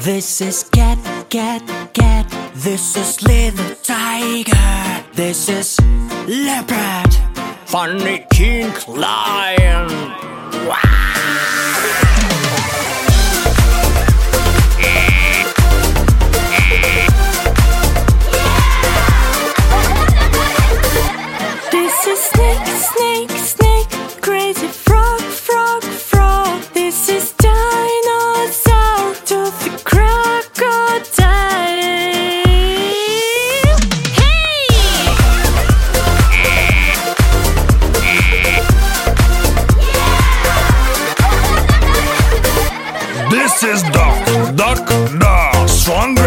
This is cat, cat, cat. This is little tiger. This is leopard. Funny king lion. This is snake, snake, snake, crazy frog, frog, frog. This is This is duck, duck, duck. Stronger